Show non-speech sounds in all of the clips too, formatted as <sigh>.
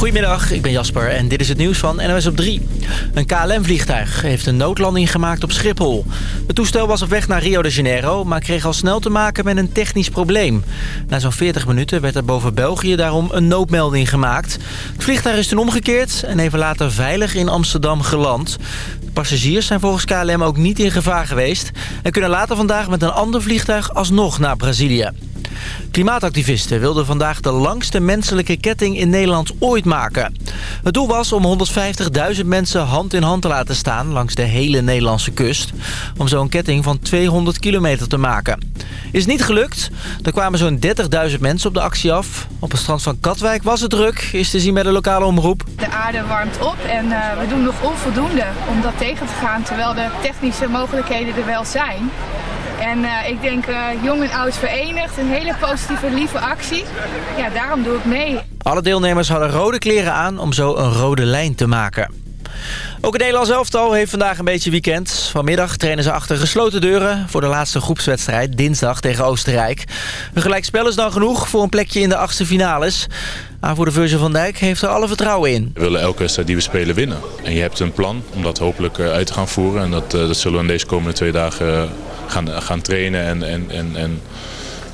Goedemiddag, ik ben Jasper en dit is het nieuws van NOS op 3. Een KLM-vliegtuig heeft een noodlanding gemaakt op Schiphol. Het toestel was op weg naar Rio de Janeiro, maar kreeg al snel te maken met een technisch probleem. Na zo'n 40 minuten werd er boven België daarom een noodmelding gemaakt. Het vliegtuig is toen omgekeerd en even later veilig in Amsterdam geland. De passagiers zijn volgens KLM ook niet in gevaar geweest... en kunnen later vandaag met een ander vliegtuig alsnog naar Brazilië. Klimaatactivisten wilden vandaag de langste menselijke ketting in Nederland ooit maken. Het doel was om 150.000 mensen hand in hand te laten staan langs de hele Nederlandse kust. Om zo'n ketting van 200 kilometer te maken. Is niet gelukt. Er kwamen zo'n 30.000 mensen op de actie af. Op het strand van Katwijk was het druk, is te zien bij de lokale omroep. De aarde warmt op en eh, we doen nog onvoldoende om dat tegen te gaan... terwijl de technische mogelijkheden er wel zijn. En eh, ik denk uh, jong en oud verenigd, een hele positieve, lieve actie. Ja, daarom doe ik mee. Alle deelnemers hadden rode kleren aan om zo een rode lijn te maken. Ook het Nederlands elftal heeft vandaag een beetje weekend. Vanmiddag trainen ze achter gesloten deuren voor de laatste groepswedstrijd dinsdag tegen Oostenrijk. Een gelijkspel is dan genoeg voor een plekje in de achtste finales. Aanvoerder Virgil van Dijk heeft er alle vertrouwen in. We willen elke wedstrijd die we spelen winnen. En je hebt een plan om dat hopelijk eh, uit te gaan voeren. En dat, dat zullen we in deze komende twee dagen gaan, gaan trainen. En, en, en, en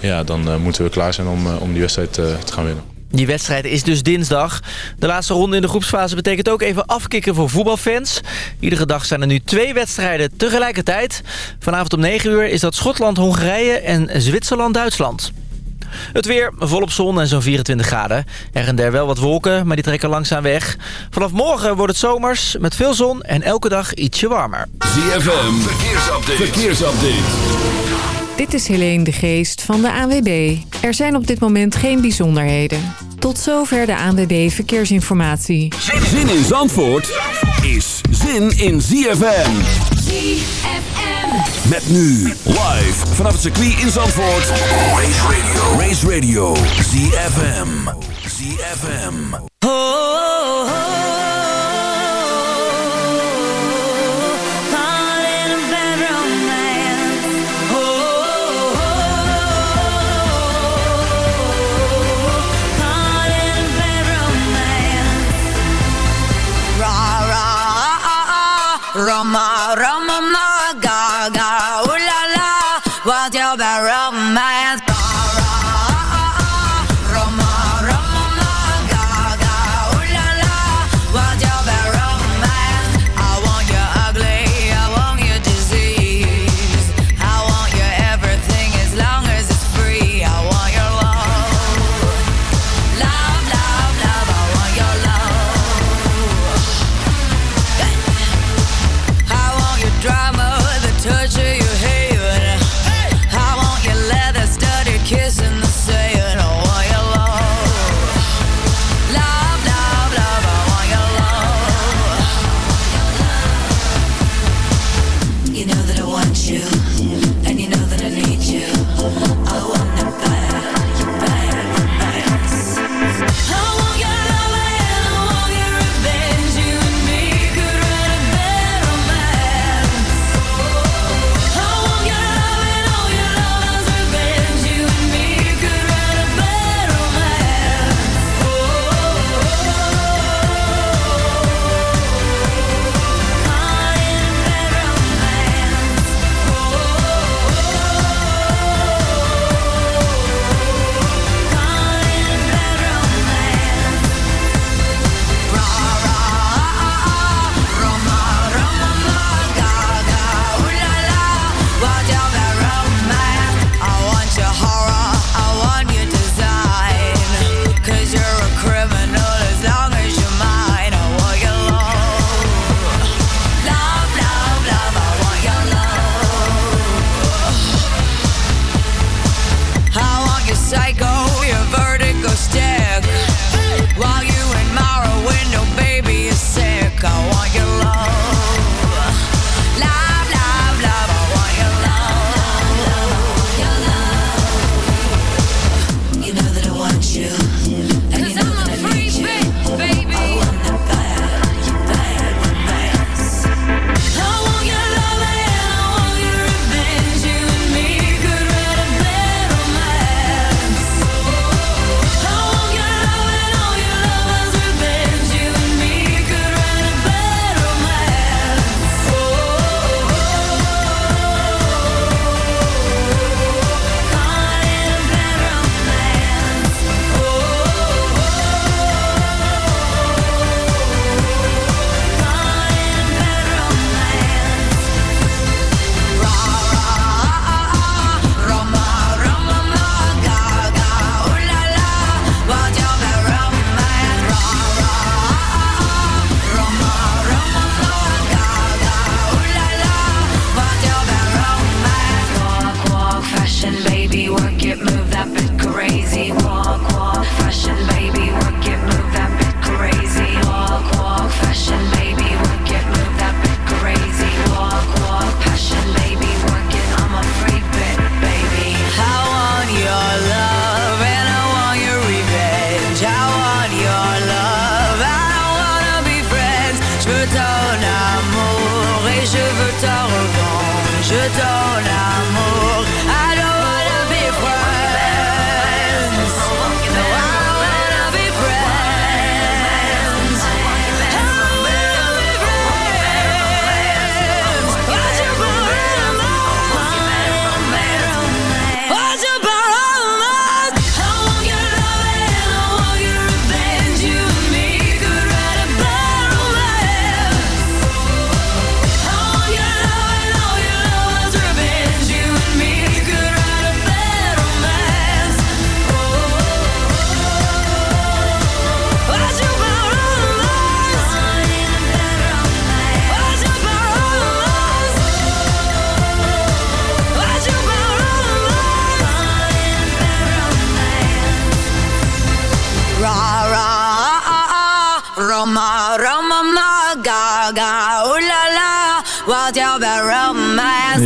ja, dan moeten we klaar zijn om, om die wedstrijd te gaan winnen. Die wedstrijd is dus dinsdag. De laatste ronde in de groepsfase betekent ook even afkicken voor voetbalfans. Iedere dag zijn er nu twee wedstrijden tegelijkertijd. Vanavond om 9 uur is dat Schotland-Hongarije en Zwitserland-Duitsland. Het weer, volop zon en zo'n 24 graden. Er en der wel wat wolken, maar die trekken langzaam weg. Vanaf morgen wordt het zomers met veel zon en elke dag ietsje warmer. ZFM, verkeersupdate. verkeersupdate. Dit is Helene de Geest van de ANWB. Er zijn op dit moment geen bijzonderheden. Tot zover de ANWB Verkeersinformatie. Zin in Zandvoort is zin in ZFM. ZFM. Met nu live vanaf het circuit in Zandvoort. Race Radio. Race Radio. ZFM. ZFM. Oh, oh, oh.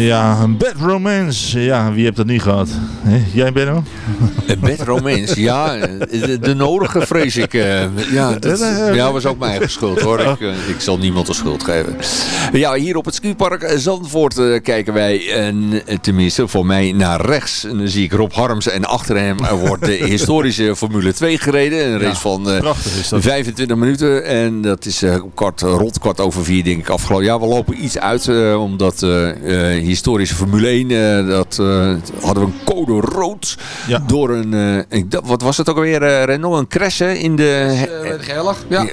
Ja, een bad romance. Ja, wie heeft dat niet gehad? Hè? Jij, Benno? Een bed romance, ja. De, de nodige vrees ik. eh, ja, dat ja, was ook mijn eigen schuld hoor. Ik, eh, ik zal niemand de schuld geven. Ja, hier op het skipark Zandvoort eh, kijken wij, en, tenminste voor mij, naar rechts. En dan zie ik Rob Harms en achter hem wordt de historische Formule 2 gereden. Een race van eh, Prachtig is dat. 25 minuten. En dat is kwart, rond kwart over vier denk ik afgelopen. Ja, we lopen iets uit, omdat eh, historische Formule 1, eh, dat eh, hadden we een code rood Ja. door een, eh, ik dacht, wat was het ook alweer, eh, Renault? Een crash hè, in de... Met de Gerlach. Ja.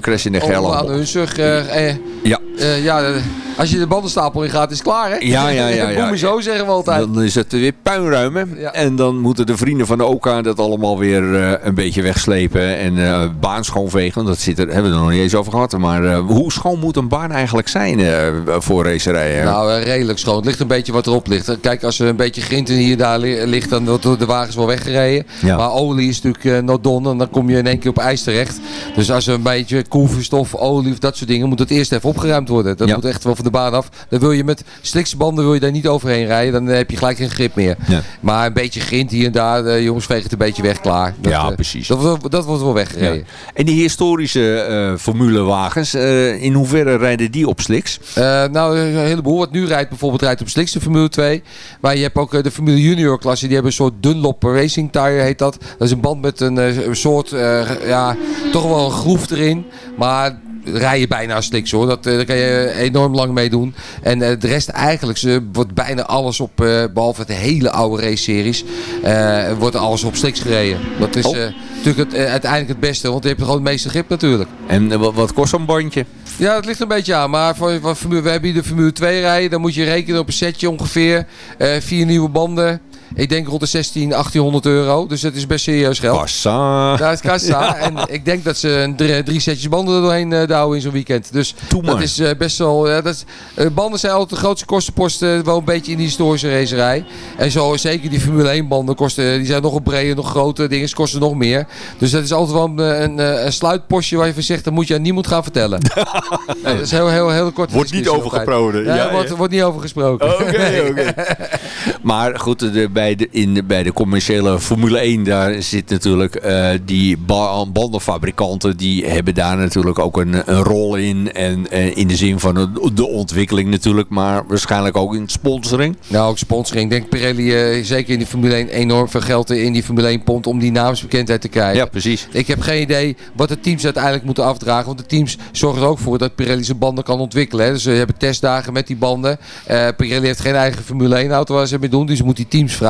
Crash in de aan eh, eh, Ja. eh, ja, als je de bandenstapel in gaat, is het klaar, hè? Ja, ja, ja, <laughs> ja. Boem zo, zeggen we altijd. Dan is het weer puinruimen. Ja. En dan moeten de vrienden van de OK dat allemaal weer eh, een beetje wegslepen. En eh, baan schoonvegen. Dat zit er, hebben we er nog niet eens over gehad. Maar eh, hoe schoon moet een baan eigenlijk zijn eh, voor racerijen? Nou, redelijk schoon. Het ligt een beetje wat erop ligt. Kijk, als er een beetje grind in hier daar li- ligt, dan wordt de wagens wel weggereden. Ja. Maar olie is natuurlijk uh, not done en dan kom je in één keer op ijs terecht. Dus als er een beetje koelverstof, olie of dat soort dingen, moet het eerst even opgeruimd worden. Dat Ja. moet echt wel van de baan af. Dan wil je met slikse banden wil je daar niet overheen rijden. Dan eh, heb je gelijk geen grip meer. Ja. Maar een beetje grind hier en daar, eh, jongens, veeg het een beetje weg, klaar. Dat, Ja, eh, precies. Dat, wordt- dat wordt wel weggereden. En die historische eh formulewagens, eh, in hoeverre rijden die op sliks? Eh, nou, een heleboel. Wat nu rijdt bijvoorbeeld rijdt op Slicks de Formule 2. Maar je hebt ook eh, de Formule Junior klasse. Die hebben een soort Dunlop Racing Tire heet dat. Dat is een band met een, eh, soort, eh, ja, toch wel een groef erin. Maar rij je bijna als slicks hoor. Dat, eh, daar kan je enorm lang mee doen. En eh, de rest eigenlijk ze wordt bijna alles op, eh, behalve de hele oude race series, eh, wordt alles op slicks gereden. Dat is Oh. natuurlijk het, uiteindelijk het beste. Want je hebt gewoon het meeste grip natuurlijk. En wat, kost zo'n bandje? Ja, dat ligt een beetje aan. Maar voor, voor we hebben hier de Formule 2 rijden. Dan moet je rekenen op een setje ongeveer. vier nieuwe banden. Ik denk rond de 16, 1800 euro. Dus dat is best serieus geld. Kassa. Daar is kassa. <laughs> En ik denk dat ze een drie, drie setjes banden er doorheen eh, douwen in zo'n weekend. Dus Doe dat is eh, best wel... ja, dat is, eh, banden zijn altijd de grootste kostenposten eh, wel een beetje in die historische racerij. En zo zeker die Formule 1 banden kosten... Die zijn nog op breder, nog grotere dingen. Kosten nog meer. Dus dat is altijd wel een, een, een, sluitpostje waar je van zegt... Dat moet je aan niemand gaan vertellen. <laughs> Nee, dat is heel, heel, heel kort. Wordt niet over geproden. Ja, Ja, wordt, ja. wordt niet over gesproken. Oké, oké. <laughs> Maar goed, de, bij, de, in, de- bij de commerciële Formule 1, daar zit natuurlijk eh, die ba- bandenfabrikanten, die hebben daar natuurlijk ook een, een rol in. En eh, in de zin van de, de ontwikkeling natuurlijk, maar waarschijnlijk ook in sponsoring. Nou, ook sponsoring. Ik denk Pirelli, eh, zeker in die Formule 1, enorm veel geld in die Formule 1 pompt om die naamsbekendheid te krijgen. Ja, precies. Ik heb geen idee wat de teams uiteindelijk moeten afdragen. Want de teams zorgen er ook voor dat Pirelli zijn banden kan ontwikkelen. Hè. Dus ze hebben testdagen met die banden. Pirelli heeft geen eigen Formule 1 auto waar ze mee doen. Dus moet die teams vragen.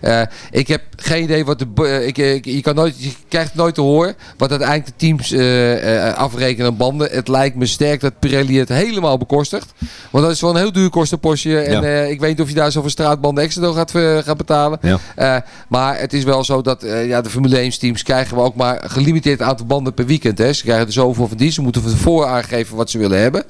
Eh, ik heb geen idee wat de... eh, Ik, ik, je, kan nooit, je krijgt nooit te horen wat uiteindelijk de teams eh, afrekenen aan banden. Het lijkt me sterk dat Pirelli het helemaal bekostigt. Want dat is wel een heel duur kostenpostje. En Ja. ik weet niet of je daar zoveel straatbanden extra door gaat, gaat betalen. Ja. Maar het is wel zo dat ja, de Formule 1 teams krijgen we ook maar een gelimiteerd aantal banden per weekend. Hè. Ze krijgen er zoveel van die. Ze moeten van tevoren aangeven wat ze willen hebben.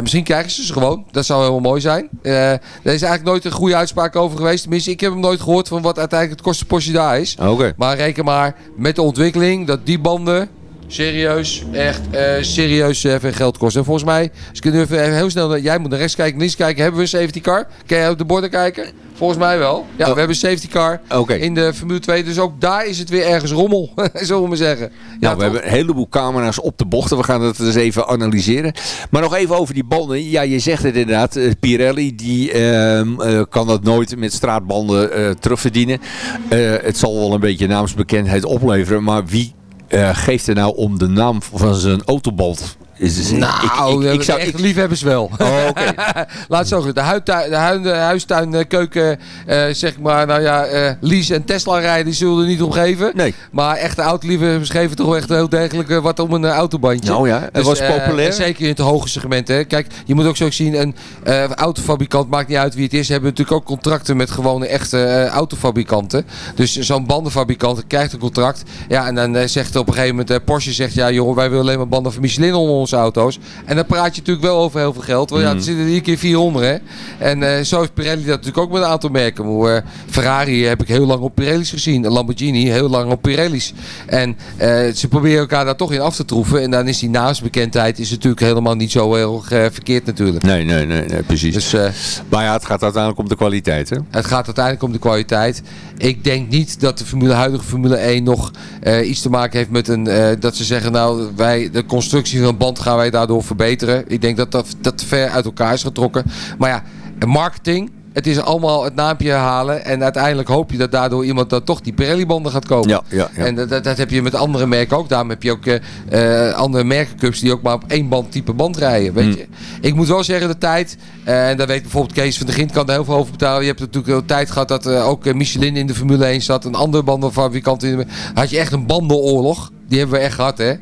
Misschien krijgen ze ze gewoon. Dat zou helemaal mooi zijn. Er is eigenlijk nooit een goede uitspraak over geweest. Tenminste, ik heb hem nooit gehoord van wat uiteindelijk het kostenpostje daar is. Oké. Maar reken maar met de ontwikkeling dat die banden serieus, echt eh, serieus even geld kost. En volgens mij, als ik nu even heel snel, jij moet naar rechts kijken, links kijken, hebben we een safety car? Kan jij op de borden kijken? Volgens mij wel. Ja, we hebben een safety car Oké. in de Formule 2, dus ook daar is het weer ergens rommel, <laughs> zullen we maar zeggen. Ja, Nou, we toch? hebben een heleboel camera's op de bochten. We gaan het eens even analyseren. Maar nog even over die banden. Ja, je zegt het inderdaad. eh, Pirelli die, ehm, eh, kan dat nooit met straatbanden eh, terugverdienen. Eh, het zal wel een beetje naamsbekendheid opleveren. Maar wie eh, geeft er nou om de naam van zijn autoband? Is, Nou, ik, ik, echt liefhebbers wel. Oh, oké. <laughs> Laat zo zeggen. De, huidtuin, de, de huistuin, keuken, eh, zeg maar, nou ja, eh lease en Tesla rijden, die zullen er niet om geven. Nee. Maar echte autoliefhebbers geven toch wel echt heel degelijk eh, wat om een autobandje. Nou ja, het was eh, populair. zeker in het hoge segment. Hè. Kijk, je moet ook zo zien, een autofabrikant, maakt niet uit wie het is, hebben natuurlijk ook contracten met gewone echte autofabrikanten. Dus zo'n bandenfabrikant krijgt een contract. Ja, en dan zegt op een gegeven moment, Porsche zegt, ja joh, wij willen alleen maar banden van Michelin onder onze auto's. En dan praat je natuurlijk wel over heel veel geld. Want ja, Mhm. er zitten er hier keer 400 hè. En eh, zo heeft Pirelli dat natuurlijk ook met een aantal merken. Maar, eh, Ferrari heb ik heel lang op Pirelli's gezien. Lamborghini heel lang op Pirelli's. En eh, ze proberen elkaar daar toch in af te troeven. En dan is die naamsbekendheid is natuurlijk helemaal niet zo heel erg, verkeerd natuurlijk. Nee, nee, nee, nee precies. Dus maar ja, het gaat uiteindelijk om de kwaliteit. Hè? het gaat uiteindelijk om de kwaliteit. Ik denk niet dat de Formule, huidige Formule 1 nog iets te maken heeft met een, dat ze zeggen, nou, wij, de constructie van een gaan wij daardoor verbeteren. Ik denk dat dat, dat ver uit elkaar is getrokken. Maar ja, marketing, het is allemaal het naampje halen. En uiteindelijk hoop je dat daardoor iemand dan toch die Pirelli-banden gaat kopen. Ja, ja, ja. En dat, dat, heb je met andere merken ook. Daarom heb je ook eh, andere merkencups die ook maar op één band type band rijden. Weet Mm. je? Ik moet wel zeggen, de tijd, eh, en daar weet bijvoorbeeld Kees van der Gint kan daar heel veel over betalen. Je hebt natuurlijk wel tijd gehad dat ook Michelin in de Formule 1 zat. Een andere bandenfabrikant in de... Had je echt een bandenoorlog. Die hebben we echt gehad, hè.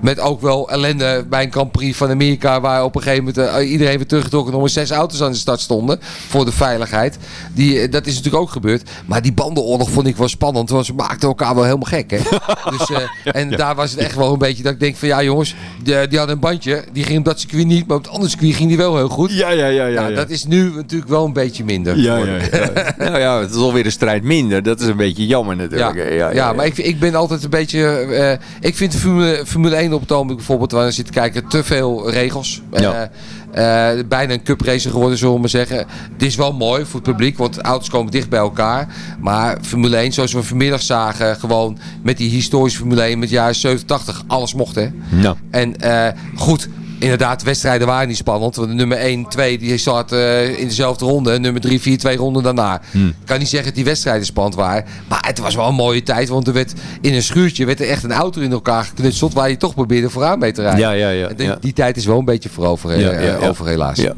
Met ook wel ellende bij een Grand Prix van Amerika. Waar op een gegeven moment eh, iedereen weer teruggetrokken. Nog maar zes auto's aan de start stonden. Voor de veiligheid. Die, eh, dat is natuurlijk ook gebeurd. Maar die bandenoorlog vond ik wel spannend. Want ze maakten elkaar wel helemaal gek. Hè? <laughs> dus, eh, en daar was het echt wel een beetje dat ik denk van ja jongens. Die, die hadden een bandje. Die ging op dat circuit niet. Maar op het andere circuit ging die wel heel goed. Ja, ja, ja. ja, Nou, ja. dat is nu natuurlijk wel een beetje minder. Ja, ja, ja. <laughs> nou ja, het is alweer een strijd minder. Dat is een beetje jammer natuurlijk. Ja, Ja, ja, ja, maar ik, ik ben altijd een beetje. eh, ik vind de Formule, Formule 1 op het ogenblik bijvoorbeeld, waar je zit te kijken, te veel regels. Ja. Eh, eh, bijna een cup racer geworden, zullen we maar zeggen. Het is wel mooi voor het publiek, want auto's komen dicht bij elkaar. Maar Formule 1, zoals we vanmiddag zagen, gewoon met die historische Formule 1 met jaren 70, 80, alles mocht hè. Nou. En eh, goed, inderdaad, de wedstrijden waren niet spannend. Want de nummer 1, 2, die zat eh, in dezelfde ronde. En nummer 3, 4, twee ronden daarna. Hmm. Ik kan niet zeggen dat die wedstrijden spannend waren. Maar het was wel een mooie tijd. Want er werd in een schuurtje werd er echt een auto in elkaar geknutseld. Waar je toch probeerde vooraan mee te rijden. Ja, ja, ja, En die, ja. die tijd is wel een beetje voor over, eh, Ja, ja, ja. over helaas. Ja.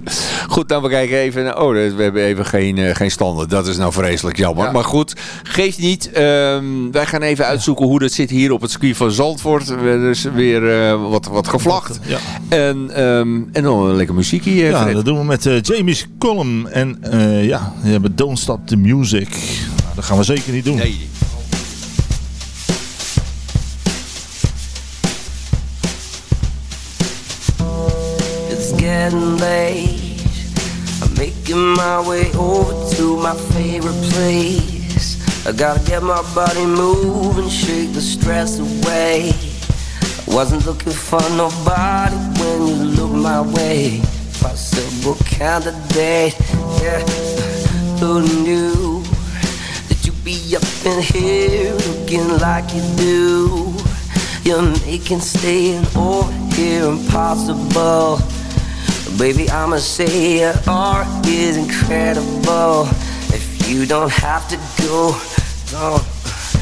Goed, dan we kijken even naar... Oh, we hebben even geen, eh, geen standaard. Dat is nou vreselijk jammer. Ja. Maar goed, geeft niet. Ehm, wij gaan even uitzoeken hoe dat zit hier op het circuit van Zandvoort. Er is weer eh, wat, wat gevlacht. Ja. En, ehm, en dan een lekker muziekje. eh, Ja, Fred. dat doen we met eh Jamie's Column. En eh, ja, we hebben Don't Stop the Music. Nou, dat gaan we zeker niet doen. Nee. It's getting late. I'm making my way over to my favorite place. I gotta get my body moving, shake the stress away. Wasn't looking for nobody when you looked my way. Possible candidate, yeah. Who knew that you'd be up in here looking like you do? You're making staying over here impossible. Baby, I'ma say your art is incredible. If you don't have to go, don't.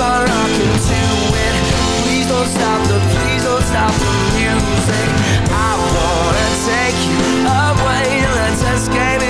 On rocking to it. Please don't stop the, please don't stop the music. I wanna take you away. Let's escape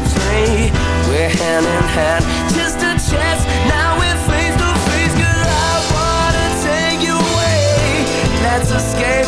play. We're hand in hand, just a chance. Now we're face to face, 'cause I wanna take you away. Let's escape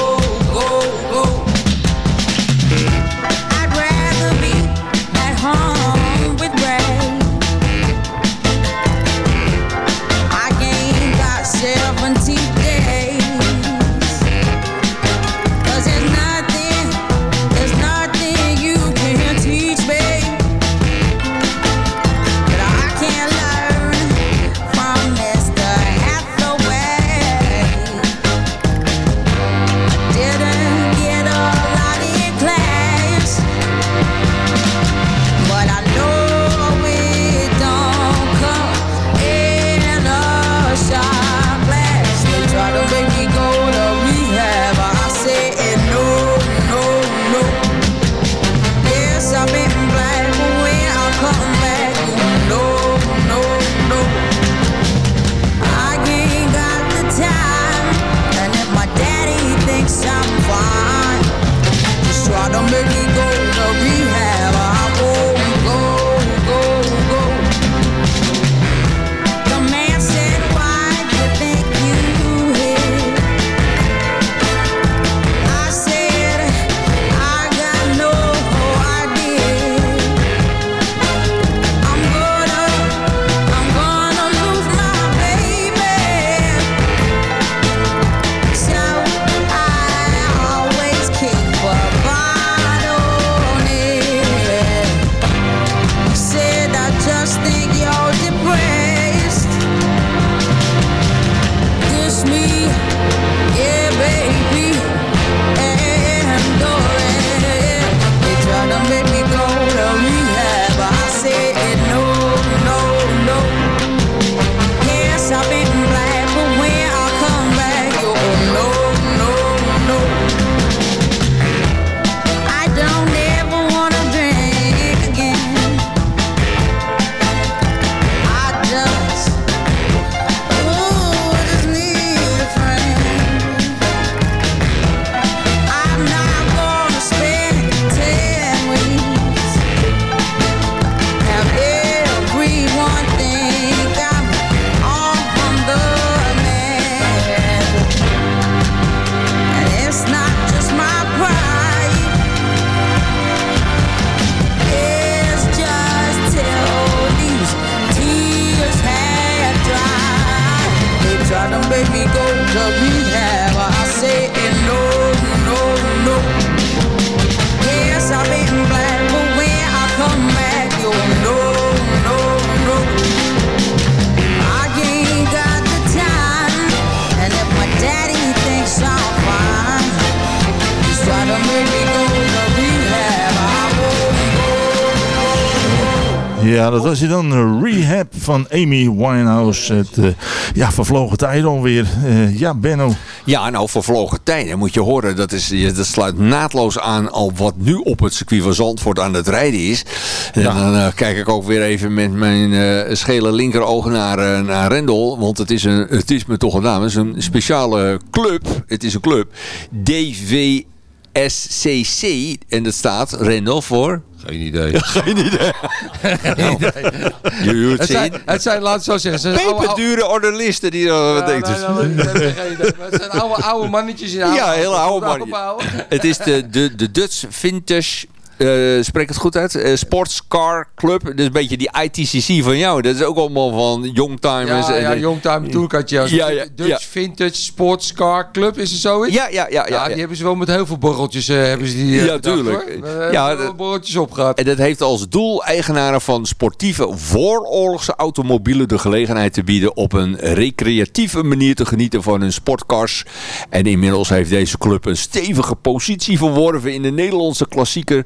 je dan. eh, Rehab van Amy Winehouse. Het eh, ja, vervlogen tijd alweer. Eh, ja, Benno. Ja, nou, vervlogen tijden moet je horen. Dat, is, dat sluit naadloos aan al wat nu op het circuit van Zandvoort aan het rijden is. En dan kijk ik ook weer even met mijn schele linkeroog naar, naar Rendel. Want het is, een, het is me toch een naam. Het is een speciale club. Het is een club. DVSCC. En dat staat, Rendel, voor... Geen idee. Geen idee. <laughs> Je hoort Het ze zijn, in. het zijn, laat het zo zeggen, ze zijn Peperdure ordelisten die er wat denkt. Nou, nou, geen idee, Het zijn oude, oude mannetjes in oude Ja, hele oude mannetjes. Het is de, de, de Dutch Vintage, eh spreek het goed uit, Eh, Sports Car Club. Dat is een beetje die ITCC van jou. Dat is ook allemaal van Youngtimers. Ja, en- ja, Youngtime Tourcard, ja. Ja, Dutch ja. Vintage Sports Car Club, is het zoiets? Ja, ja, ja. ja, die hebben ze wel met heel veel borreltjes eh, hebben ze die, Ja, bedacht, tuurlijk. Eh, Ja, heel veel dat- borreltjes opgehad. En dat heeft als doel eigenaren van sportieve vooroorlogse automobielen de gelegenheid te bieden op een recreatieve manier te genieten van hun sportcars. En inmiddels heeft deze club een stevige positie verworven in de Nederlandse klassieke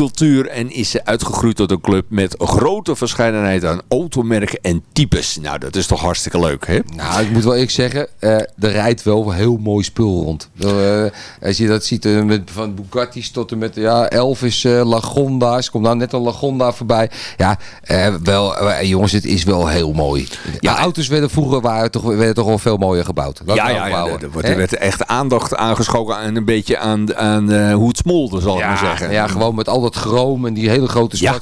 cultuur en is ze uitgegroeid tot een club met grote verscheidenheid aan automerken en types. Nou, dat is toch hartstikke leuk, hè? Nou, ik moet wel eerlijk zeggen, eh, er rijdt wel heel mooi spul rond. Eh, als je dat ziet, eh, met, van Bugatti's tot en met ja, Elvis, Lagonda's. Er komt nou net een Lagonda voorbij. Ja, wel, jongens, het is wel heel mooi. Ja, auto's werden vroeger waren toch, werden toch wel veel mooier gebouwd. Laat ja, ja, nou ja, er, wordt- hè? er werd echt aandacht aangeschoken aan een beetje aan, aan hoe het smolde, zal ik maar zeggen. Ja, gewoon met al dat chroom en die hele grote Ja.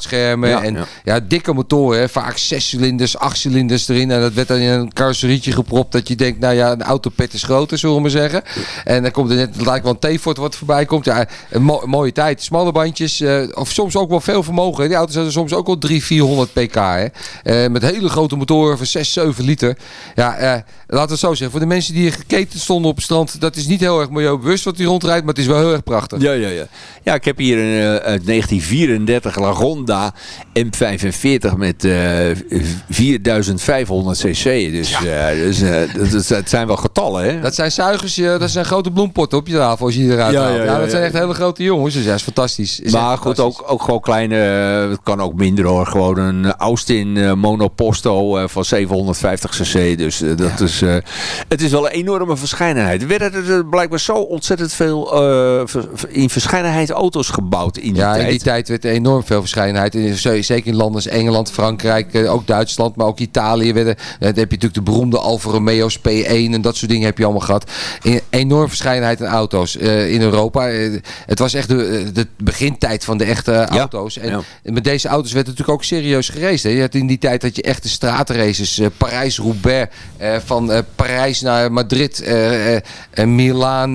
Ja, en ja. ja. dikke motoren, vaak zes cilinders, acht cilinders erin. En dat werd dan in een carrosserietje gepropt dat je denkt, nou ja, een autopet is groter, zullen we maar zeggen. En dan komt er net, het lijkt wel een T-Ford wat voorbij komt. Ja, een mo- mooie tijd. Smalle bandjes, eh, of soms ook wel veel vermogen. Die auto's hebben soms ook wel 300, 400 pk. Hè. Eh, met hele grote motoren van 6, 7 liter. Ja, eh, laten we het zo zeggen. Voor de mensen die hier geketen stonden op het strand, dat is niet heel erg milieubewust wat die rondrijdt, maar het is wel heel erg prachtig. Ja, ja, ja. Ja, ik heb hier een 1934 La Ronda M45 met eh 4500 cc. Dus, eh, dus eh, dat, zijn wel getallen, hè? Dat zijn zuigers, eh, dat zijn grote bloempotten op je tafel als je die eruit Ja, haalt. ja, Ja, ja, dat ja. zijn echt hele grote jongens. Dus ja, is fantastisch. Is maar goed, fantastisch. ook, ook gewoon kleine, eh, het kan ook minder hoor. Gewoon een Austin eh, Monoposto eh, van 750 cc. Dus eh, dat is, eh, het is wel een enorme verscheidenheid. Er werden er blijkbaar zo ontzettend veel eh, in verscheidenheid auto's gebouwd in die Ja. In die tijd werd er enorm veel verscheidenheid. En zeker in landen als Engeland, Frankrijk, eh, ook Duitsland, maar ook Italië. Werden, eh, dan heb je natuurlijk de beroemde Alfa Romeo's P1 en dat soort dingen heb je allemaal gehad. In, enorm verscheidenheid aan auto's eh, in Europa. Het was echt de, de begintijd van de echte auto's. En ja. met deze auto's werd het natuurlijk ook serieus geraced. Hè. Je had in die tijd dat je echte straatraces, Parijs-Roubaix, van Parijs naar Madrid, en Milaan,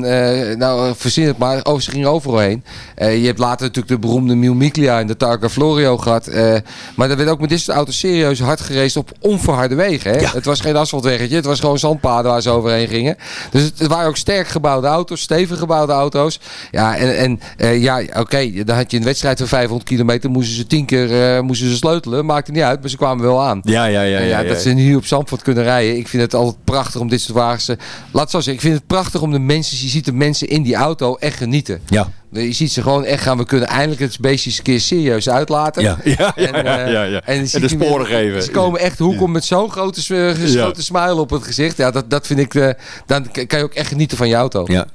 nou verzin het maar, oh, ze gingen overal heen. Je hebt later natuurlijk de beroemde Mil Miglia en de Targa Florio gehad. eh, maar er werd ook met dit soort auto's serieus hard geraced op onverharde wegen. Hè. Het was geen asfaltweggetje, het was gewoon zandpaden waar ze overheen gingen. Dus het, het waren ook sterk gebouwde auto's, stevig gebouwde auto's. Ja, en, en eh, ja, oké, dan had je een wedstrijd van 500 kilometer, moesten ze tien keer eh, moesten ze sleutelen. Maakte niet uit, maar ze kwamen wel aan. Ja, ja, ja. Ja, ja, ja. dat ze nu op Zandvoort kunnen rijden. Ik vind het altijd prachtig om dit soort wagens... laat het zo zeggen, ik vind het prachtig om de mensen... Je ziet de mensen in die auto echt genieten. Ja. Je ziet ze gewoon echt gaan. We kunnen eindelijk het beestje eens een keer serieus uitlaten. Ja, <laughs> ja, ja, En, eh, ja, je En de sporen geven. Ze komen echt hoeken met zo'n grote, eh, geschoten smile op het gezicht. Ja, dat, dat vind ik... eh, dan kan je ook echt genieten van je auto. Ja,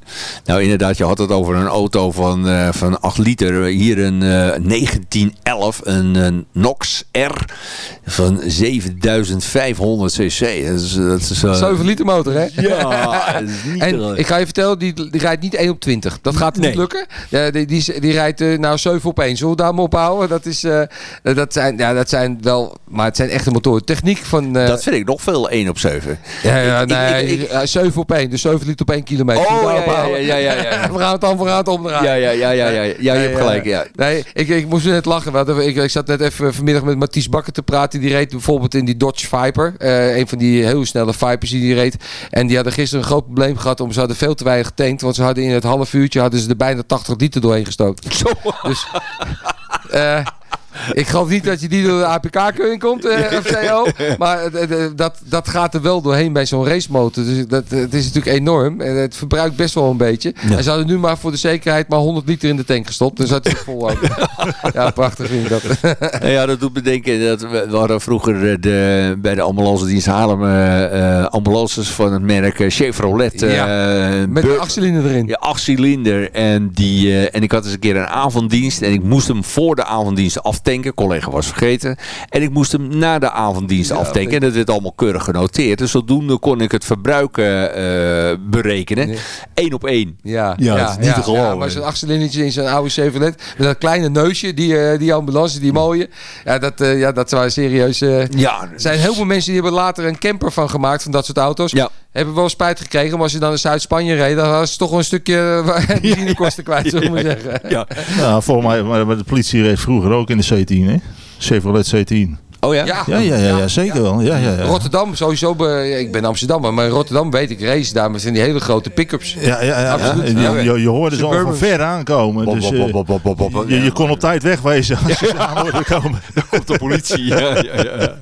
nou inderdaad, je had het over een auto van, eh, van 8 liter. Hier een eh, 1911, een, een Nox R van 7500 cc. Dat is, dat is, eh, 7 liter motor, hè? Ja, dat is niet en ik ga je vertellen, die, die rijdt niet 1 op 20. Dat gaat niet lukken. Ja, die, die, die rijdt eh, nou 7 op 1. Zullen we daar maar op houden? Dat, is, eh, dat, zijn, ja, dat zijn wel... Maar het zijn echte motoren. Techniek van... eh, dat vind ik nog veel 1 op 7. ja, ja, Ik- nee, ik- ik- ja, 7 op 1. Dus 7 liter op 1 kilometer. Oh, ja, ja, ja, ja, ja, <laughs> ja. we gaan het dan, het omdraaien. Ja, ja, ja, ja, ja, ja, je hebt gelijk, ja. Nee, ik, ik moest net lachen. Ik, ik zat net even vanmiddag met Mathies Bakker te praten. Die reed bijvoorbeeld in die Dodge Viper. Een van die heel snelle Vipers die die reed. En die hadden gisteren een groot probleem gehad. Om, ze hadden veel te weinig getankt. Want ze hadden in het half uurtje hadden ze er bijna 80 liter doorheen gestookt. Dus... eh, Ik geloof niet dat je die door de APK-keuring komt, eh, <laughs> of CO. Maar dat, dat gaat er wel doorheen bij zo'n racemotor. Dus dat, het is natuurlijk enorm. En het verbruikt best wel een beetje. En ze hadden nu maar voor de zekerheid maar 100 liter in de tank gestopt. Dus dat is vol ook. <laughs> ja, prachtig vind ik dat. <laughs> Ja, dat doet me denken. Dat we, we hadden vroeger de, bij de ambulancedienst Haarlem eh, eh, ambulances van het merk eh, Chevrolet. eh, Met een achtcilinder erin. Ja, acht cilinder. En, die, en ik had eens een keer een avonddienst. En ik moest hem voor de avonddienst aftanken. Collega was vergeten. En ik moest hem na de avonddienst aftanken. En dat werd allemaal keurig genoteerd. Dus zodoende kon ik het verbruik eh, berekenen. Eén op één. Ja, Ja, is niet te geloven. Ja, maar zo'n achtcilindertje in zo'n oude Chevrolet. Met dat kleine neusje, die, eh, die ambulance, die mooie. Ja, dat, eh, ja, dat waren serieus... Ja, er zijn heel veel mensen die hebben later een camper van gemaakt, van dat soort auto's. Ja. Hebben wel spijt gekregen, maar als je dan in Zuid-Spanje reed, dan was het toch een stukje eh, <laughs> benzinekosten kwijt, zullen we maar zeggen. Ja. Ja, volgens mij, maar maar de politie reed vroeger ook in de C10, hè? Chevrolet C10. Oh ja? Ja. Ja, ja, ja, ja zeker wel. Ja, ja, ja. Rotterdam, sowieso. be- ik ben Amsterdammer, maar in Rotterdam weet ik race daar met zijn die hele grote pick-ups. Ja, ja, ja. Absoluut. En Ja. Je, je, je hoorde ze al van ver aankomen. Dus, eh, je, je kon op tijd wegwezen als ze aan komen. <laughs> op de politie. Ja, ja, ja.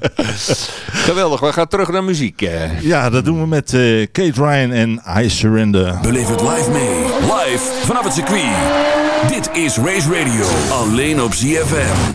Geweldig, we gaan terug naar muziek. eh. Ja, dat doen we met eh, Kate Ryan en I Surrender. Beleef het live mee. Live vanaf het circuit. Dit is Race Radio. Alleen op ZFM.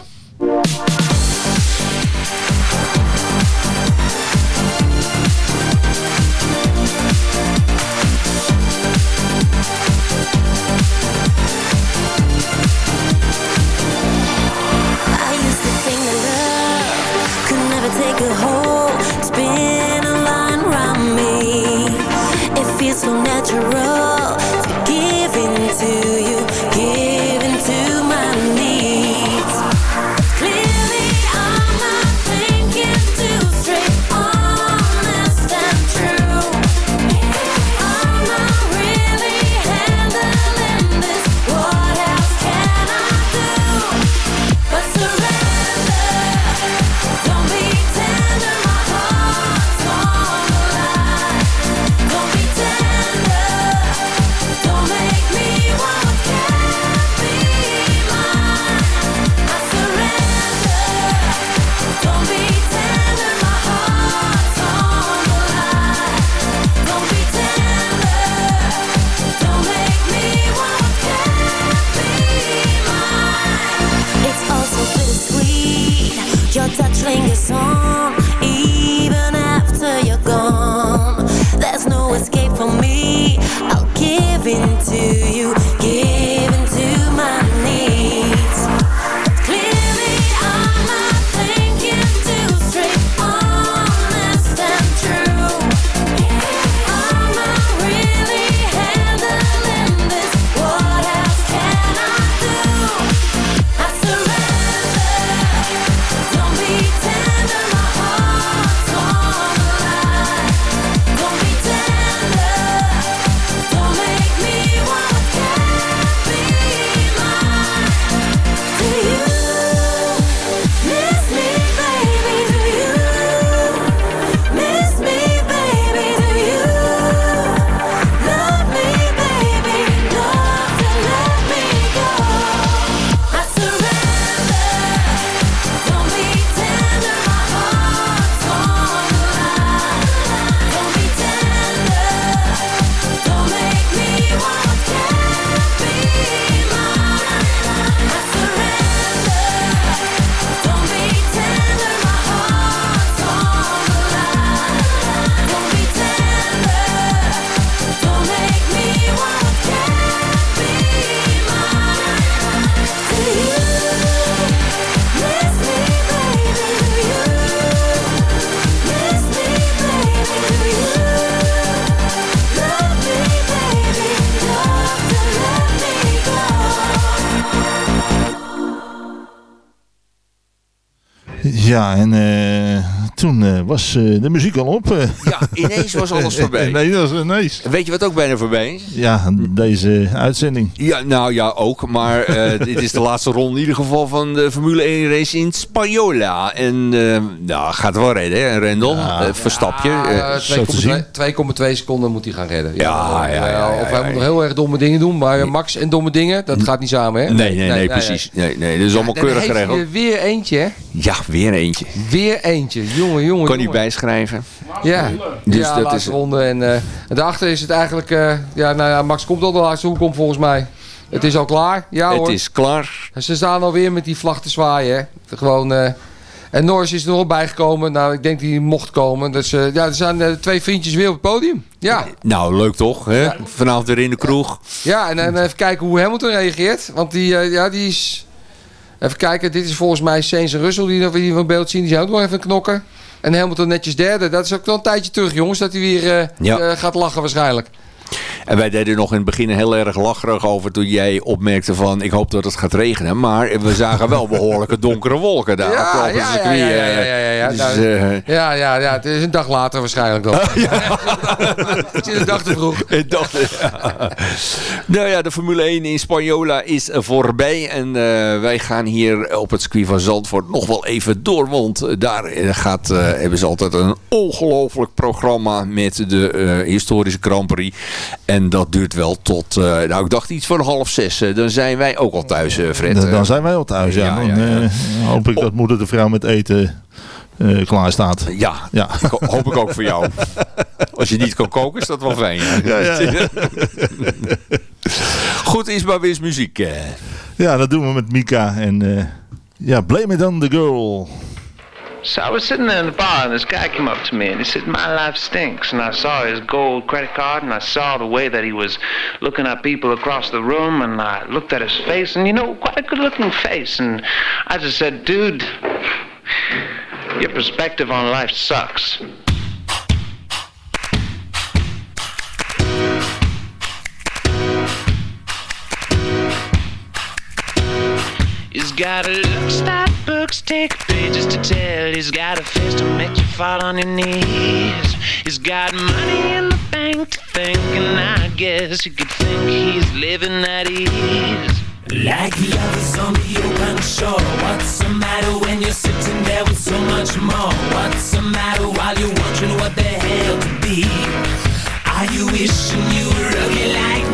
Was eh, de muziek al op. ineens was alles <laughs> voorbij. nee, dat was ineens. Weet je wat ook bijna voorbij is? Ja, deze uitzending. Ja, nou ja, ook. Maar eh, <laughs> dit is de laatste ronde in ieder geval van de Formule 1 race in Spaniola. En eh nou, gaat wel redden, hè, Rendel? Verstapje. Ja, eh, 2,2 2,2 seconden moet hij gaan redden. Ja, ja, ja, ja, Of ja, hij ja. moet nog heel erg domme dingen doen. Maar Max en domme dingen, dat gaat niet samen, hè? nee, nee, nee, precies. Nee, nee, dat is allemaal keurig geregeld. er weer eentje, hè? Ja, weer eentje. Weer eentje. Jongen, jongen, Kan jongen. bijschrijven. Ja, Dus ja dat laatste is- ronde. En, eh, en daarachter is het eigenlijk... eh, ja, nou ja, Max komt al de laatste hoek om volgens mij. Het is al klaar. Ja Het hoor. is klaar. En ze staan alweer met die vlag te zwaaien. Hè. Gewoon... eh, en Norris is er nog bijgekomen. Nou, ik denk dat hij mocht komen. Dus ja, er zijn twee vriendjes weer op het podium. Ja, Nou, leuk toch? Hè? Vanavond weer in de kroeg. ja en, en even kijken hoe Hamilton reageert. Want die, ja, die is... Even kijken, dit is volgens mij Sainz en Russell die we hier van beeld zien. Die zijn ook nog even knokken. En Hamilton netjes derde. Dat is ook wel een tijdje terug, jongens. Dat hij weer eh, Ja. eh, gaat lachen waarschijnlijk. En wij deden nog in het begin heel erg lacherig over toen jij opmerkte van ik hoop dat het gaat regenen. Maar we zagen wel behoorlijke <laughs> donkere wolken daar. Ja, op het ja, circuit, ja, ja, eh. ja, ja, ja. Dus, Nou, eh, Ja, ja, ja, het is een dag later waarschijnlijk dan. <laughs> <laughs> Het is een dag te vroeg. Ik dacht, ja. Nou ja, de Formule 1 in Spaniola is voorbij. En eh, wij gaan hier op het circuit van Zandvoort nog wel even door. Want daar gaat, eh, hebben ze altijd een ongelooflijk programma met de historische Grand Prix. En dat duurt wel tot, eh, nou ik dacht iets van half zes. Eh, dan zijn wij ook al thuis, eh, Fred. Dan, dan zijn wij al thuis. Ja, Ja, hoop ik dat moeder de vrouw met eten eh, klaar staat. Ja, Ja. hoop ik ook voor jou. <laughs> Als je niet kan koken, is dat wel fijn. Ja, ja, ja. <laughs> Goed, is maar weer eens muziek. Ja, dat doen we met Mika. En ja, blame it on the girl. So I was sitting there in the bar and this guy came up to me and he said, My life stinks. And I saw his gold credit card and I saw the way that he was looking at people across the room and I looked at his face and you know, quite a good looking face. And I just said, Dude, your perspective on life sucks. He's got a start books, take pages to tell. He's got a face to make you fall on your knees. He's got money in the bank to think, and I guess you could think he's living at ease. Like lovers on the open shore. What's the matter when you're sitting there with so much more? What's the matter while you're wondering what the hell to be? Are you wishing you were ugly like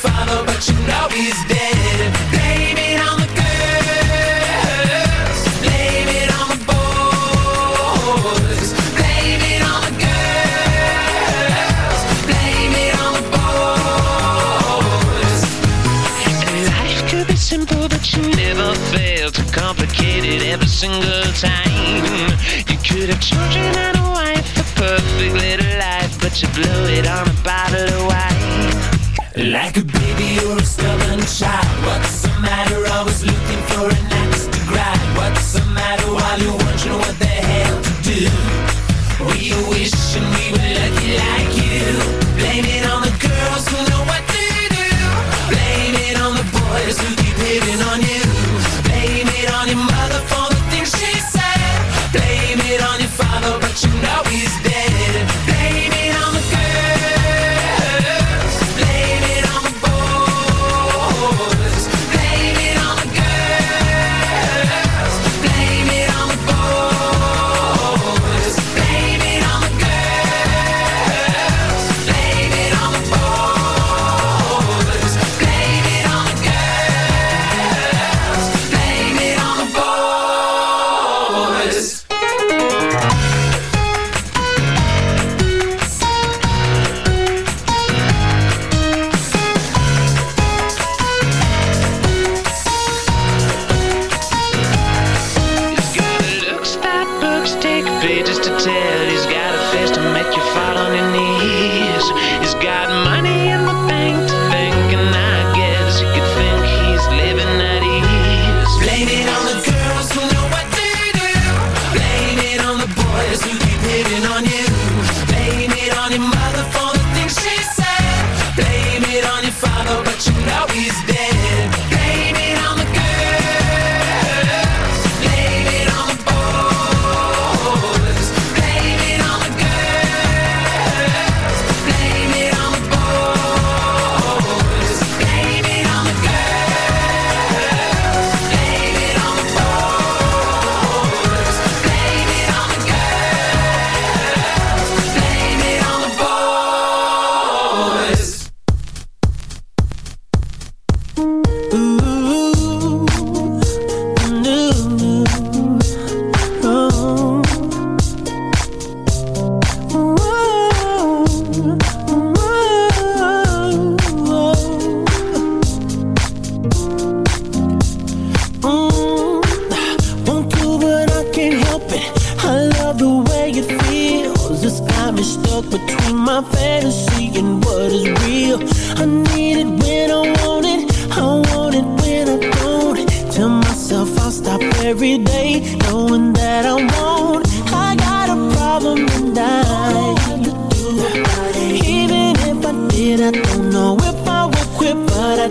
father, but you know he's dead. Blame it on the girls. Blame it on the boys. Blame it on the girls. Blame it on the boys. Life could be simple, but you never fail to complicate it every single time. You could have children and a wife, a perfect little life, but you blew it on a bottle of wine. Like a baby or a stubborn child What's the matter? Always stuck between my fantasy and what is real. I need it when I want it, I want it when I don't. Tell myself I'll stop every day, knowing that I won't. I got a problem and I even if I did, I don't know if I would quit, but I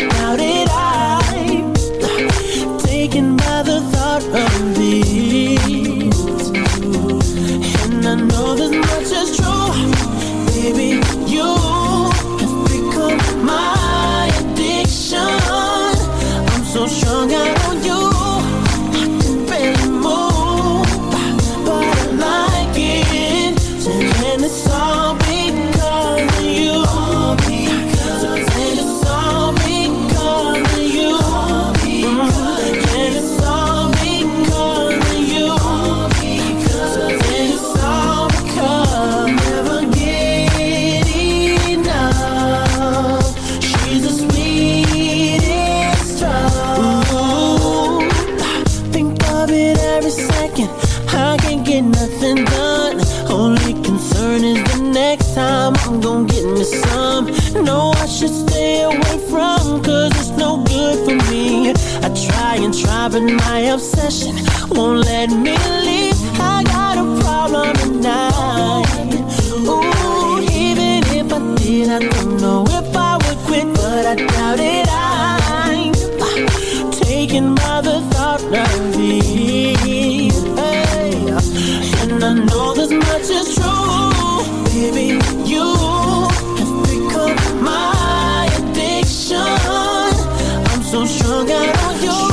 so strung out on you,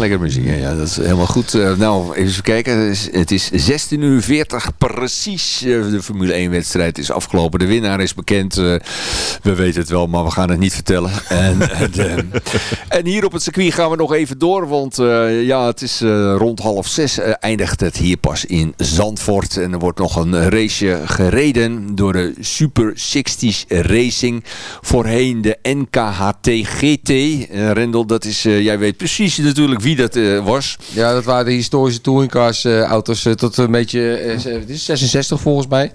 lekker muziek. Ja, dat is helemaal goed. Eh, nou, even kijken. Het is, het is 16 uur 40 precies. eh, de Formule 1 wedstrijd is afgelopen. De winnaar is bekend. Eh, we weten het wel, maar we gaan het niet vertellen. <laughs> En, eh, en hier op het circuit gaan we nog even door. Want ja, het is rond half zes eindigt het hier pas in Zandvoort. En er wordt nog een raceje gereden door de Super 60s Racing. Voorheen de NKHT GT. Eh, Rendel, dat is, jij weet precies natuurlijk wie dat was. Ja, dat waren de historische touringcars auto's tot een beetje 66 volgens mij.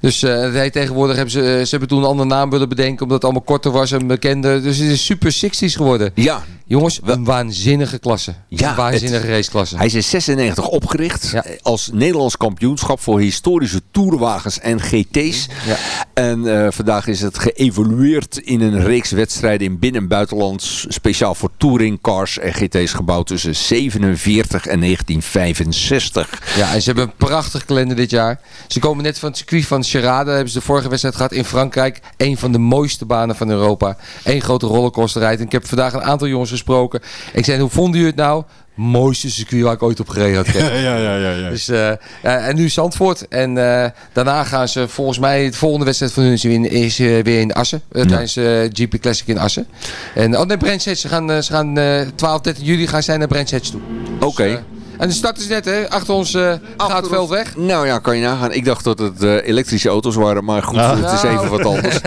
Dus eh, het heet tegenwoordig hebben ze, eh, ze hebben toen een andere naam willen bedenken omdat het allemaal korter was en bekender. Dus het is super 60s geworden. Ja. Jongens, een waanzinnige klasse. Ja, een waanzinnige het- raceklasse. Hij is in 96 opgericht als Nederlands kampioenschap voor historische toerwagens en GT's. Ja. En eh, vandaag is het geëvolueerd in een reeks wedstrijden in binnen- en buitenland. Speciaal voor touringcars en GT's gebouwd tussen 47 en 1965. Ja, en ze hebben een prachtig kalender dit jaar. Ze komen net van het circuit van Charade. Daar hebben ze de vorige wedstrijd gehad in Frankrijk. Een van de mooiste banen van Europa. Eén grote rollercoasterrijd. En ik heb vandaag een aantal jongens gesproken. Ik zei, hoe vonden jullie het nou? Mooiste circuit waar ik ooit op gereden had. <laughs> Ja, ja, ja. ja, ja. Dus, eh, eh, en nu Zandvoort. En eh, daarna gaan ze volgens mij... De volgende wedstrijd van hun is, in, is weer in Assen. Tijdens GP Classic in Assen. En, oh nee, Brands Hatch. Ze gaan, ze gaan eh, 12, 13 juli gaan zij naar Brands Hatch toe. Oké. Dus, En de start is net, hè? Achter ons eh, gaat het veld weg. Nou ja, kan je nagaan. Ik dacht dat het eh, elektrische auto's waren, maar goed, het is Nou. even wat <laughs> anders.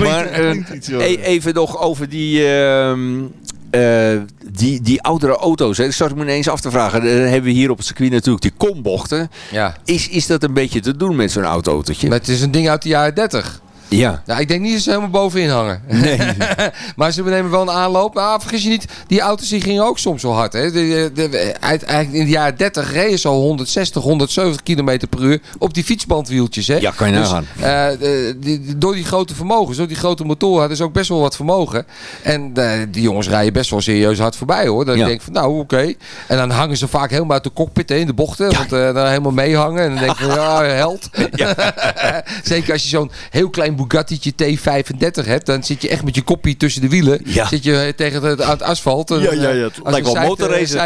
maar eh, klinkt iets, joh. e- even nog over die, ehm, eh, die, die oudere auto's. Hè. Dat zat ik me ineens af te vragen. Dan hebben we hier op het circuit natuurlijk die kombochten. Ja. Is, is dat een beetje te doen met zo'n oud autootje? Maar het is een ding uit de jaren 30. Ja. Nou, ik denk niet dat ze helemaal bovenin hangen. Nee. <laughs> maar ze nemen wel een aanloop. Maar vergis je niet, die auto's die gingen ook soms wel hard. Hè? De, de, de- uit- eigenlijk in de jaren 30 reden ze al 160, 170 km per uur op die fietsbandwieltjes. Hè? Ja, kan je Dus, nagaan. eh, die- door die grote vermogens, door die grote motoren, hadden ze ook best wel wat vermogen. En eh, die jongens rijden best wel serieus hard voorbij hoor. Dat Ja. ik denk van nou oké. En dan hangen ze vaak helemaal uit de cockpit hè, in de bochten. Want eh dan helemaal meehangen. En dan denk je van <laughs> ja, held. <laughs> Zeker als je zo'n heel klein Bugatti'tje T35 hebt. Dan zit je echt met je koppie tussen de wielen. Ja. Zit je eh, tegen het, het asfalt. En, Ja, ja, ja. eh, Het lijkt wel motorracen.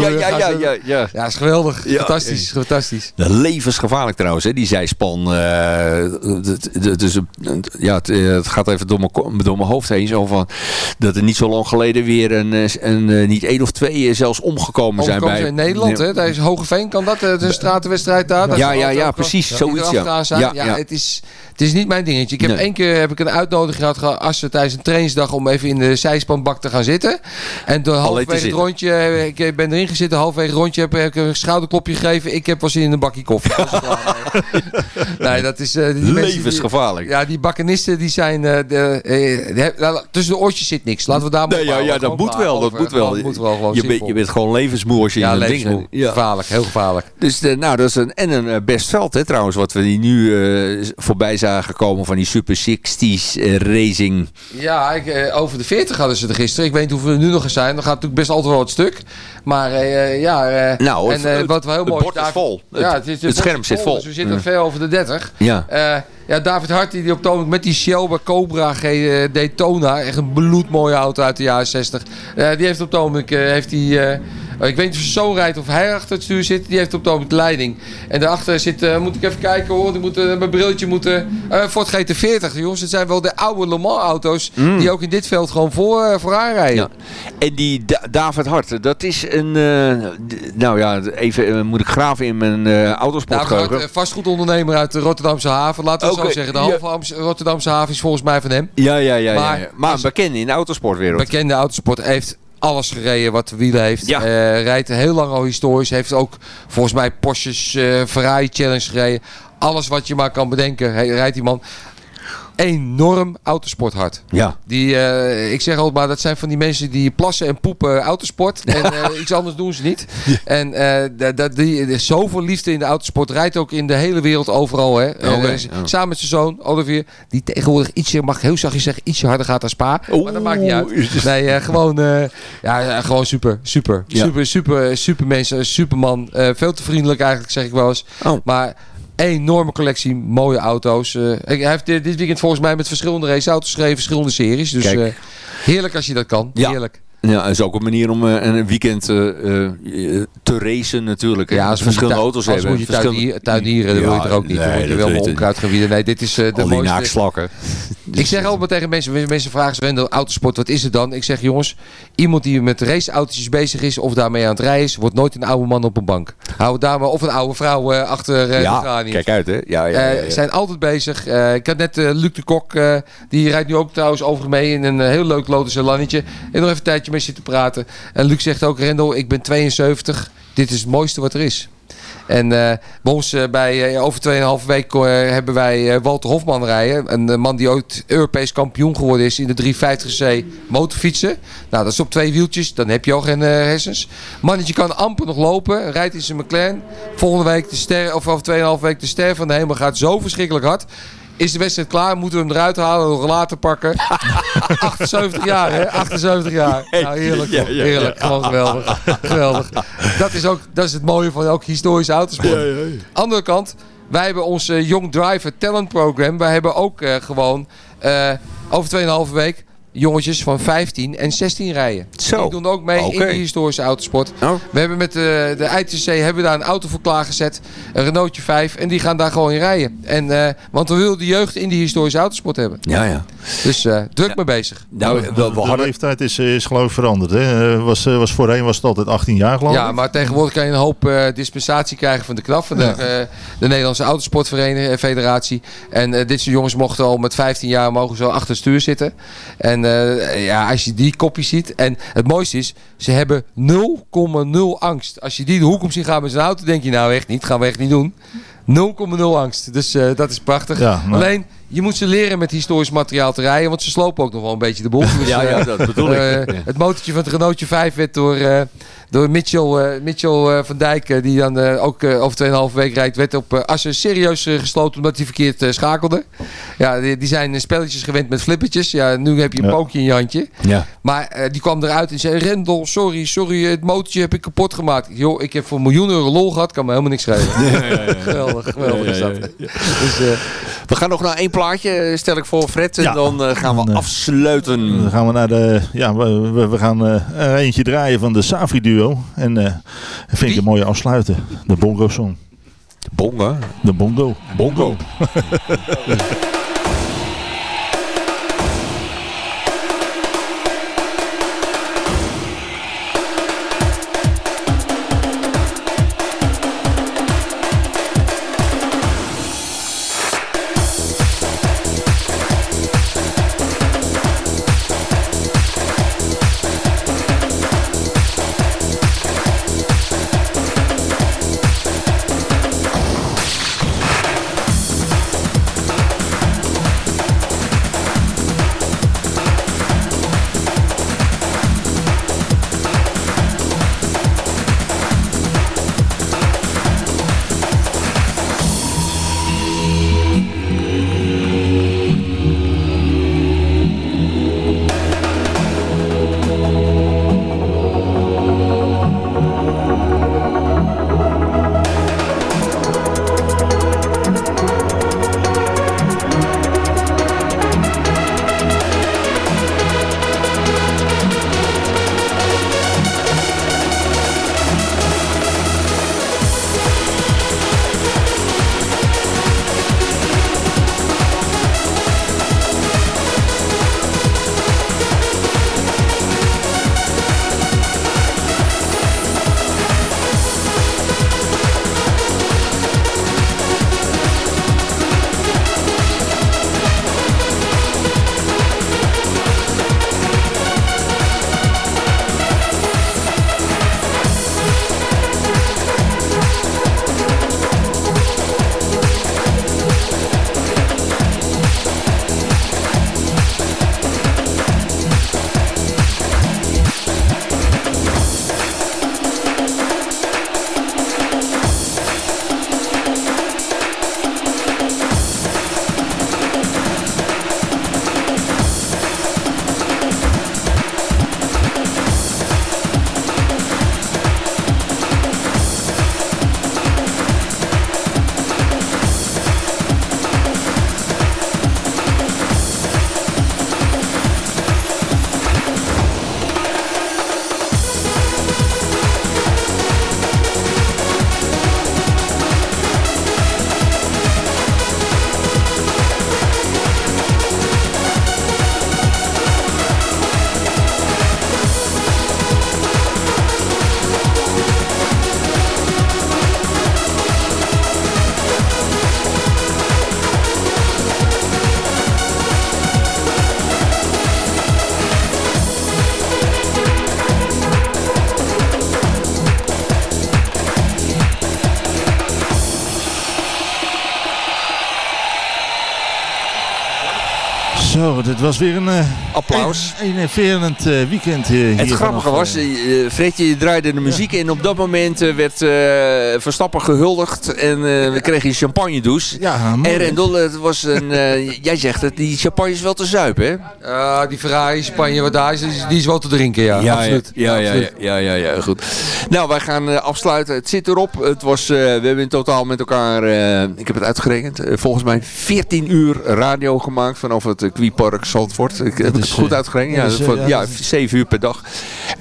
Ja, ja, ja, ja, ja. Ja, is geweldig. Ja. Fantastisch, fantastisch. Levensgevaarlijk trouwens, hè, die zijspan. een- ja, het, gaat even door mijn, ko- door mijn hoofd heen. Zo van, dat er niet zo lang geleden weer een, een, niet één of twee zelfs omgekomen zijn bij... in Nederland, hè? Daar is Hogeveen, kan dat? De stratenwedstrijd daar? Ja, ja, ja, precies, zoiets, Ja, ja. Het, is, het is niet mijn dingetje. Ik heb Nee. één keer heb ik een uitnodiging gehad gehad als ze tijdens een trainingsdag om even in de zijspanbak te gaan zitten. En door halverwege het rondje, eh, ik eh, ben erin gezeten, halverwege het rondje heb ik een schouderklopje gegeven. Ik heb zin in een bakje koffie. Dat is klaar <laughs> mee. nee, dat is... eh, die die- Levensgevaarlijk. ja, die bakkenisten die zijn... eh, de, eh, nou, tussen de oortjes zit niks. Laten we daar maar Nee, ja, ja, dat moet wel, dat moet wel. Dat moet wel gewoon je, bent, simpel. je bent gewoon levensmoe als je Ja, in levensmoe. Ja. Gevaarlijk, heel gevaarlijk. Dus nou, dat is een, en een eh, best veld hè, trouwens, wat we die nu eh, voorbij zagen komen van die Super 60s eh, racing. Ja, ik, eh, over de 40 hadden ze er gisteren. Ik weet niet hoeveel er nu nog eens zijn. Dan gaat natuurlijk best altijd wel het stuk. Maar eh, ja, Nou, en het- wat wel heel het mooi bord is David- vol. Ja, Het- het, is- het scherm zit vol. Dus we zitten ver over de 30. Ja. Ja, David Hart die op het met die Shell bij Cobra G, Daytona, echt een bloedmooie auto uit de jaren 60. Eh, die heeft op het heeft die, ik weet niet of zoon rijdt of hij achter het stuur zit, die heeft op het de leiding. En daarachter zit, eh, moet ik even kijken hoor, die moet, eh, mijn brilletje moeten, eh Ford GT40 jongens, het zijn wel de oude Le Mans auto's Mm. die ook in dit veld gewoon voor, eh, vooraan rijden. Ja. En die Da- David Hart, dat is een... nou ja, even moet ik graven in mijn Nou, autosportgeheugen. Hart, eh, vastgoedondernemer uit de Rotterdamse haven. Laten we zo zeggen. De halve Rotterdamse haven is volgens mij van hem. ja, ja, ja. maar ja. Maar een bekende in de autosportwereld. bekende autosport heeft alles gereden wat de wielen heeft. Ja. Eh, rijdt heel lang al historisch. Heeft ook volgens mij Porsches eh, Ferrari Challenge gereden. Alles wat je maar kan bedenken rijdt die man. Enorm autosporthard. Ja. Die, eh, ik zeg altijd maar, dat zijn van die mensen die plassen en poepen autosport. En eh, iets anders doen ze niet. En eh, dat, die, er zoveel liefde in de autosport. Rijdt ook in de hele wereld overal. Hè. En. Samen met zijn zoon, Olivier. Die tegenwoordig ietsje, mag ik heel zachtjes zeggen, ietsje harder gaat dan Spa. maar dat maakt niet uit. Nee, gewoon, ja, gewoon super. Super. Ja. Super, super, super mensen. Superman. Veel te vriendelijk eigenlijk, zeg ik wel eens. Oh. Maar enorme collectie mooie auto's. Eh, hij heeft dit dit weekend volgens mij met verschillende raceauto's geschreven, verschillende series. Dus eh, heerlijk als je dat kan. Ja. Heerlijk. Ja, dat is ook een manier om eh, een weekend eh, eh, te racen natuurlijk. Ja, als verschillende auto's als hebben. moet je verschillende- tuinieren, tuinieren dat wil je er ook niet. Dan nee, moet je dat wel. Nee, dit is de Al die mooiste. naakslakken. Ik zeg altijd maar tegen mensen, mensen vragen ze, Wendel, autosport, wat is het dan? Ik zeg, jongens, iemand die met raceautootjes bezig is of daarmee aan het rijden is, wordt nooit een oude man op een bank. Hou daar maar, of een oude vrouw achter Ja, de kijk uit hè. Ja, ja, zijn altijd bezig. Ik had net Luc de Kok, die rijdt nu ook trouwens over mee in een heel leuk Lotus Elannetje. En nog even een tijdje mee zitten praten. En Luc zegt ook, Rendel, ik ben 72. Dit is het mooiste wat er is. En eh, bij ons eh, bij, eh, over 2,5 week hebben wij Walter Hofman rijden. Een man die ooit Europees kampioen geworden is in de 350c motorfietsen. Nou, dat is op twee wieltjes. Dan heb je al geen hersens. Mannetje kan amper nog lopen. Rijdt in zijn McLaren. Volgende week de ster, of over 2,5 week de ster van de hemel gaat zo verschrikkelijk hard. Is de wedstrijd klaar? Moeten we hem eruit halen? Nog later pakken? <laughs> 78 jaar, hè? 78 jaar. Nou, heerlijk. Ja, toch? ja, heerlijk. Gewoon geweldig. geweldig. Dat is, ook, dat is het mooie van ook historische autosport. Andere kant, wij hebben ons eh, Young Driver Talent Program. Wij hebben ook eh, gewoon eh, over 2,5 week jongetjes van 15 en 16 rijden. Zo. Die doen ook mee in de historische autosport. Oh. We hebben met de, de ITC hebben we daar een auto voor klaargezet. Een Renaultje 5. En die gaan daar gewoon in rijden. En, eh, want we willen de jeugd in die historische autosport hebben. Ja, ja. Dus eh, druk mee bezig. Nou, de leeftijd is, is geloof ik veranderd. Hè? Eh, Was, eh, was voorheen was het altijd 18 jaar geloof ik. Ja, maar tegenwoordig kan je een hoop eh, dispensatie krijgen van de KNAF, van de, Ja. eh, de Nederlandse Autosportvereniging eh, Federatie. En eh, dit soort jongens mochten al met 15 jaar mogen zo achter het stuur zitten. En eh, ja, als je die kopjes ziet. En het mooiste is, ze hebben 0,0 angst. Als je die de hoek om ziet gaan met zijn auto, denk je nou echt niet, gaan we echt niet doen. 0,0 angst. Dus eh, dat is prachtig. Ja, maar- Alleen, je moet ze leren met historisch materiaal te rijden, want ze slopen ook nog wel een beetje de boel. Dus, <laughs> Ja, ja, dat bedoel ik. eh. Het motortje van het Renaultje 5 werd door, door Mitchell, eh, Mitchell eh, van Dijk, eh, die dan ook over 2,5 week rijdt, werd op Assen serieus gesloten omdat hij verkeerd schakelde. Ja, die, die zijn spelletjes gewend met flippertjes. Ja, nu heb je een Ja. pookje in je handje. Ja. Maar die kwam eruit en zei: Rendel, sorry, sorry, het motortje heb ik kapot gemaakt. Joh, ik heb voor een miljoen euro lol gehad, kan me helemaal niks schelen. <laughs> Geweldig, geweldig is dat. Dus, We gaan nog naar één plaatje, eh, stel ik voor Fred. En Ja. dan eh, gaan we eh, afsluiten. Dan gaan we naar de. Ja, we, we, gaan er eentje draaien van de Safi duo. En vind ik een mooie afsluiten. De Bongo Song. Bongo? De Bongo. Bongo. Zo, <laughs> was weer een... eh, Applaus. Een, enerverend eh, weekend eh, hier. Het grappige was, eh, Fredje draaide de muziek en op dat moment werd Verstappen gehuldigd en we kregen een champagne douche. Ja, en? Rendel, het was een, <laughs> jij zegt het, die champagne is wel te zuipen, hè? Ja, die Ferrari, Spanje, wat daar is, die is- wel te drinken, ja. absoluut. Ja, ja, ja, ja, ja, ja, goed. Nou, wij gaan afsluiten. Het zit erop. Het was, eh, we hebben in totaal met elkaar, eh, ik heb het uitgerekend, volgens mij 14 uur radio gemaakt vanaf het uh, Park Zandvoort. Ik, heb ik het is, goed eh, uitgerekend? Ja, eh, voor- ja, ja, zeven uur per dag.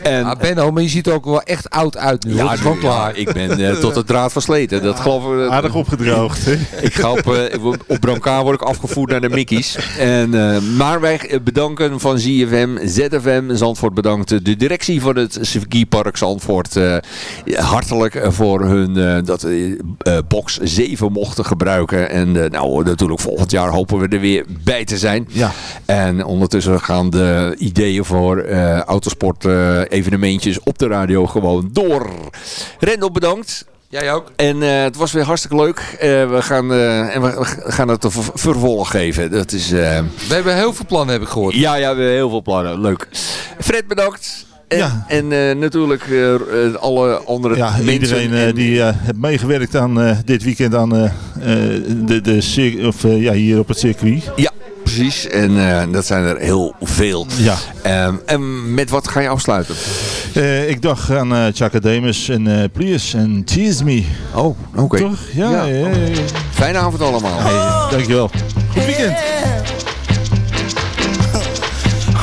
En, Ah, Benno, maar je ziet er ook wel echt oud uit nu. ja, dat is gewoon nu, klaar. ja, ik ben eh, tot de draad versleten. Dat geloof ik. Aardig opgedroogd. hè? <laughs> Ik ga op, eh, op Branca word ik afgevoerd naar de Mickey's. En, eh, maar wij bedanken van ZFM, ZFM, Zandvoort bedankt de directie van het circuitpark Zandvoort eh, hartelijk voor hun eh, dat eh, eh, box 7 mochten gebruiken. En eh, nou natuurlijk volgend jaar hopen we er weer bij te zijn. Ja. En ondertussen gaan de ideeën voor eh, autosport eh, evenementjes op de radio gewoon door. Rendel bedankt. Jij ook. En eh, het was weer hartstikke leuk. Eh, we, gaan, eh, en we gaan het een vervolg geven. Dat is, eh, We hebben heel veel plannen, heb ik gehoord. ja, ja, we hebben heel veel plannen. Leuk. Fred, bedankt. En, Ja. en eh, natuurlijk alle andere Ja, mensen. iedereen eh, en- die eh, heeft meegewerkt aan eh, dit weekend aan eh, eh, de, de of, ja, hier op het circuit. Ja, precies. En eh, dat zijn er heel veel. Ja. Ehm, en met wat ga je afsluiten? Eh, ik dacht aan eh Chaka Demus en eh Prius en Tease Me. Oh, oké. Toch? Ja, ja. ja, ja. Fijne avond allemaal. Hey, dankjewel. Goed weekend.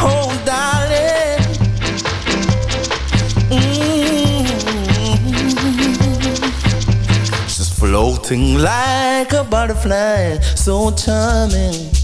Oh, darling. Mm. Floating like a butterfly, so charming.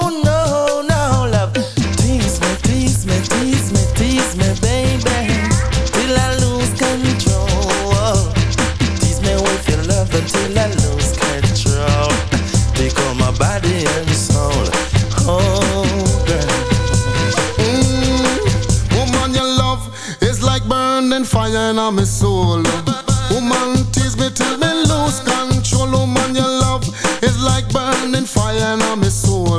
my soul. Woman, tease me till me lose control. Woman, your love is like burning fire in my soul.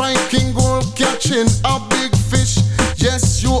Striking gold, catching a big fish. Yes, you